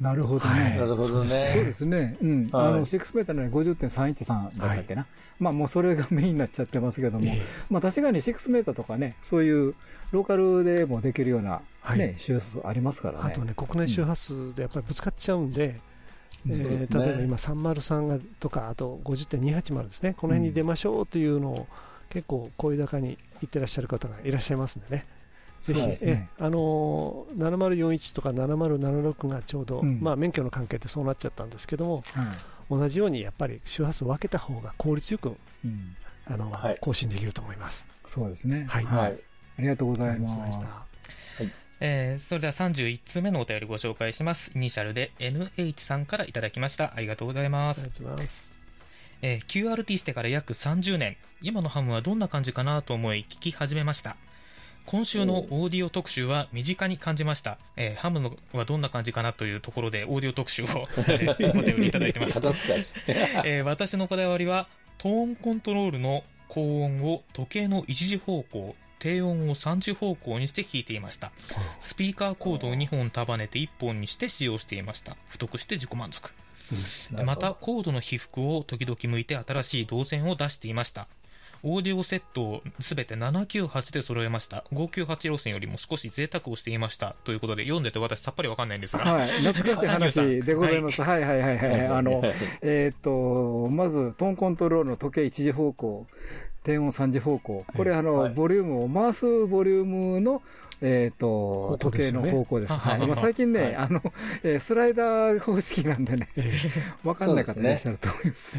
なるほどはいね。なるほどね。そうですね。うん。はいあの、6メーターの50.313だったっけな。まあもうそれがメインになっちゃってますけども、えまあ確かに6メーターとかね、そういうローカルでもできるようなはいね、周波数ありますからね。あとね国内周波数でやっぱりぶつかっちゃうんで、え例えば今303がとかあと50.280ですねこの辺に出ましょうというのを結構声高に言ってらっしゃる方がいらっしゃいますんでねぜひ、ねえあのー7041とか7076がちょうど、うんまあ、免許の関係でそうなっちゃったんですけどもはい。同じようにやっぱり周波数を分けた方が効率よくうん。あの、はい更新できると思います。そうですね。はいはい。ありがとうございましたす。えーそれでは31通目のお便りご紹介します。イニシャルで NH さんからいただきました。ありがとうございますあり。がとうございます。えー QRT してから約30年、今のハムはどんな感じかなと思い聞き始めました。今週のオーディオ特集は身近に感じました。えーハムのはどんな感じかなというところでオーディオ特集を、えーお便りいただいてます。<laughs> えー私のこだわりはトーンコントロールの高音を時計の一時方向低音を3時方向にして聞いていました。スピーカーコードを2本束ねて1本にして使用していました。太くして自己満足。またコードの被覆を時々向いて新しい導線を出していましたオーディオセットをすべて798で揃えました598路線よりも少し贅沢をしていましたということで読んでて私さっぱりわかんないんですが、はい。懐かしい話でございます。はいはいはいはい。あのはい、えーっと、まず、トーンコントロールの時計一時方向、低音三時方向。これ、あの、はいボリュームを回すボリュームの、えーっと、時計の方向です。ははい。今最近ね、はいあの、えースライダー方式なんでね、えわかんない方いらっしゃると思います。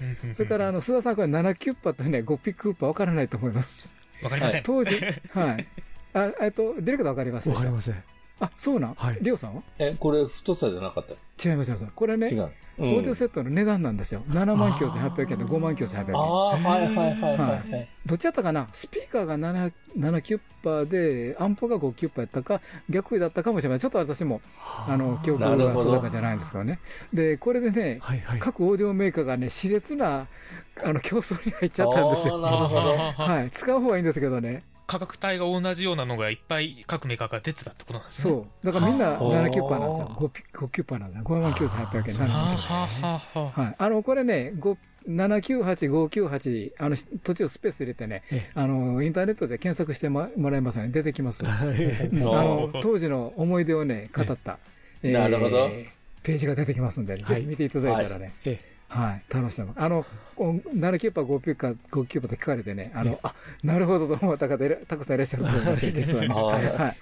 えそれから、あの、須田さん、これ7キュッパとね、5ピックウッパわからないと思います。わかりません、当時、<laughs> はい。あ、えっと、ディレクターわかりますわかりません。あ、そうなん？はいリオさんは？え、これ太さじゃなかった違います、違います。これね、違う。オーディオセットの値段なんですよ。7万9800円と5万9800円。ああ、はいはいはいはいはい。どっちやったかな？スピーカーが 7, 7キュッパーで、アンプが5キュッパーやったか、逆だったかもしれない。ちょっと私も、あの、記憶が定かじゃないんですけどね。で、これでね、はいはい。各オーディオメーカーがね、熾烈な、あの、競争に入っちゃったんですよ。はい。使う方がいいんですけどね。価格帯が同じようなのがいっぱい各メーカーが出てたってことなんですね。そう。だからみんなはあ。7キュッパーなんですよ。5, ピ5キュッパーなんですよ。5万9800円、7万9800円。はい。あの、これね、5 798、598、あの、途中スペース入れてねえ、あの、インターネットで検索してももらえますよね。出てきます。うん。ああ。の、当時の思い出をね、語った、えなるほど。ページが出てきますんで、ぜひ見ていただいたらね、えはい、楽しんでます。あの、こう7キュッパー、5キュッパー、5キュッパーと聞かれてね、あの、あ、なるほどと思った方たくさんいらっしゃると思います <laughs> よ、実はね。はいはい。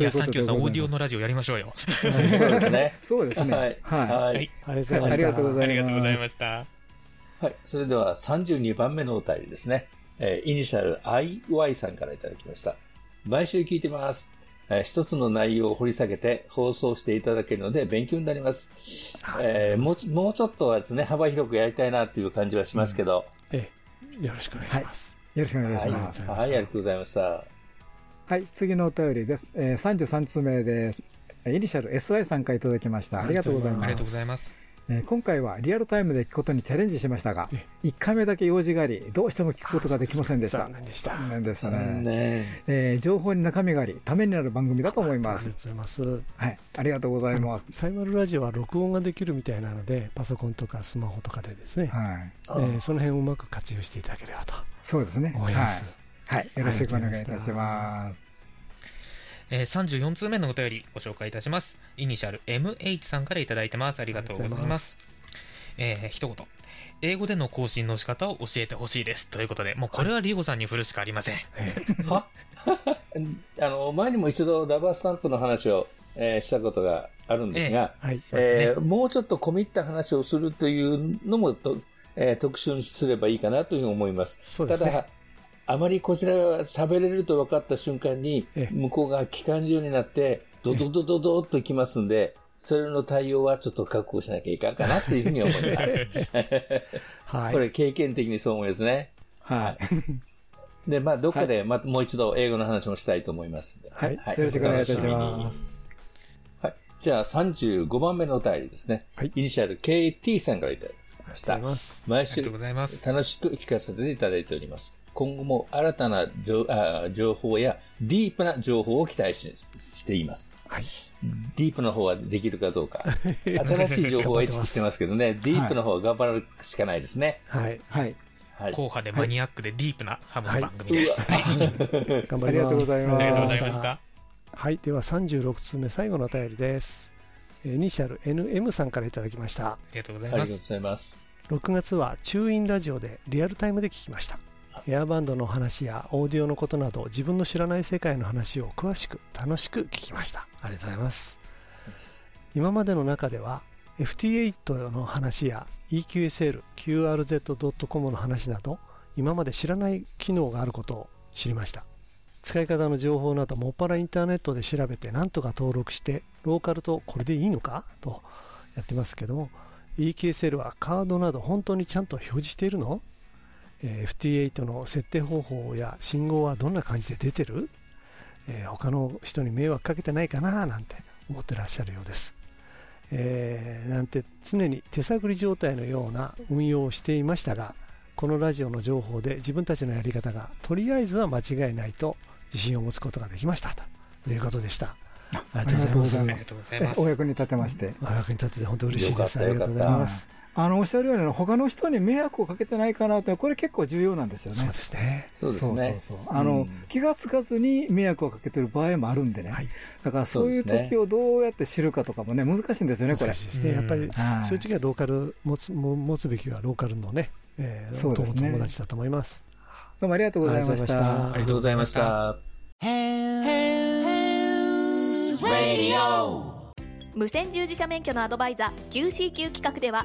いや、サンキューさん、オーディオの。のラジオやりましょうよ。そうですね。そうですね。はい。はい。ありがとうございました。ありがとうございますありがとうございました。はい。それでは32番目のお便りですね。えーイニシャル IY さんからいただきました。毎週聞いてます。えー一つの内容を掘り下げて放送していただけるので勉強になります。えーもう、もうちょっとはですね、幅広くやりたいなという感じはしますけど。ええ、よろしくお願いします。よろしくお願いしはい。ます。はい、ありがとうございました。はい、次のお便りです。えー、33通目です。えーイニシャル SY さんからいただきました。ありがとうございます。ありがとうございます。えー今回はリアルタイムで聞くことにチャレンジしましたが、1回目だけ用事があり、どうしても聞くことができませんでした。残念でした。残念でした残ね。念えー情報に中身があり、ためになる番組だと思います。ありがとうございます。はい。ありがとうございます。サイマルラジオは録音ができるみたいなので、パソコンとかスマホとかでですね、はい。えーその辺をうまく活用していただければとそうですね。思います。はい。はい。よろしくお願いいたします。えー34通目のお便りご紹介いたします。イニシャル MH さんからいただいてます。ありがとうございます。えー一言。英語での更新の仕方を教えてほしいです。ということで、もうこれはリゴさんに振るしかありません。<laughs> は？<laughs> あの、前にも一度ラバースタンプの話を、えーしたことがあるんですが、はい。しましたねえーもうちょっと込み入った話をするというのもと、えー特集にすればいいかなというふうに思います。そうですねただ、あまりこちらが喋れると分かった瞬間にええ、向こうが機関銃になって、ドドドドドっときますんで、それの対応はちょっと覚悟しなきゃいかんかなというふうに思います。<laughs> はい。これ経験的にそう思いますね。はい。で、まあ、どっかでまたもう一度英語の話もしたいと思いますんで。はい。よろしくお願いいたします。はい。じゃあ、35番目のお便りですね。はいイニシャル KT さんからいただきましたありがとうござい。ます。毎週。楽しく聞かせていただいております。今後も新たな情あ情報やディープな情報を期待ししています。はい。ディープの方はできるかどうか。<laughs> 新しい情報は意識してますけどね、ディープの方は頑張るしかないですね。はい。はい。はい。硬派でマニアックでディープなハムの番組です。はい頑張ります。ありがとうございますありがとうございました。はい。では36通目、最後のお便りです。えーイニシャル NM さんからいただきました。ありがとうございありがます。とうございます。6月はチューインラジオでリアルタイムで聞きましたエアバンドの話やオーディオのことなど自分の知らない世界の話を詳しく楽しく聞きました。ありがとうございます。今までの中では FT8 の話や EQSL、QRZ.com の話など今まで知らない機能があることを知りました。使い方の情報などもっぱらインターネットで調べて何とか登録してローカルとこれでいいのか？とやってますけども EQSL はカードなど本当にちゃんと表示しているの、えー FT8 の設定方法や信号はどんな感じで出てる、えー他の人に迷惑かけてないかななんて思ってらっしゃるようです、えーなんて常に手探り状態のような運用をしていましたがこのラジオの情報で自分たちのやり方がとりあえずは間違いないと自信を持つことができましたと。いうことでした。ありがとうございます。お役に立てまして。お役に立てて本当嬉しいです。ありがとうございますあの、おっしゃるように、他の人に迷惑をかけてないかなと、これ結構重要なんですよね。そうですねそうですね。そうそうそうあの、気がつかずに迷惑をかけてる場合もあるんでね。はいだからそういう時をどうやって知るかとかもね、難しいんですよね、これ難。しいですね、うんやっぱりはいそういう時はローカル持つも持つべきはローカルのね、えー、そうですね友達だと思います。どうもありがとうございましありがとうございましたた。ありがとうございました。無線従事者免許のアドバイザー QCQ 企画では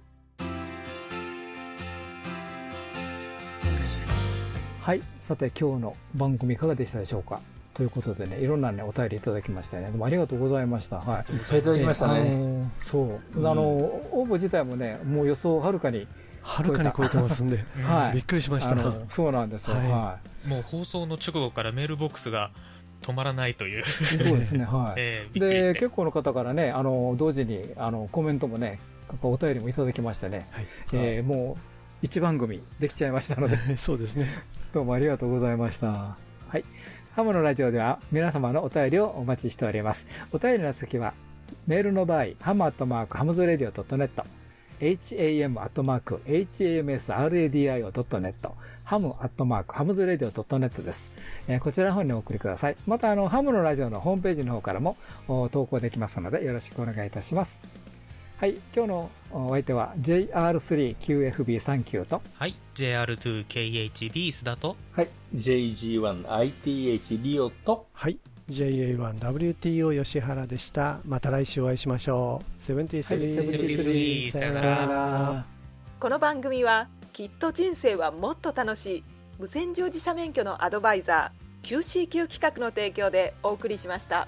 はい。さて、今日の番組いかがでしたでしょうか？ということでね、いろんなね、お便りいただきましたよね。どうもありがとうございました。はい。いっぱいいただきましたね。あのーそう。あのー、応募自体もね、もう予想をはるかに、はるかに超えてますんで、<laughs> はい。びっくりしました。そうなんですよ。はいはもう放送の直後からメールボックスが止まらないという、い。そうですね、はい。<laughs> えーで、て。結構の方からね、あの、同時に、あの、コメントもね、お便りもいただきましてね、はいえーもう、一番組できちゃいましたので、<laughs> そうですね。どうもありがとうございました。はい。ハムのラジオでは皆様のお便りをお待ちしております。お便りの先は、メールの場合、ハムアットマークハムズレディオ .net、ham アットマーク hamsradio.net、ハムアットマークハムズレディオ .net です。えーこちらの方にお送りください。また、あの、ハムのラジオのホームページの方からも投稿できますので、よろしくお願いいたします。はい。今日のお相手は JR3QFB39 と、はい。JR2KHB 須田と、はい。JG1ITH リオと、はい。JA1WTO 吉原でした。また来週お会いしましょう。73、はい73さよならさよなら。この番組はきっと人生はもっと楽しい無線乗自社免許のアドバイザー QCQ 企画の提供でお送りしました。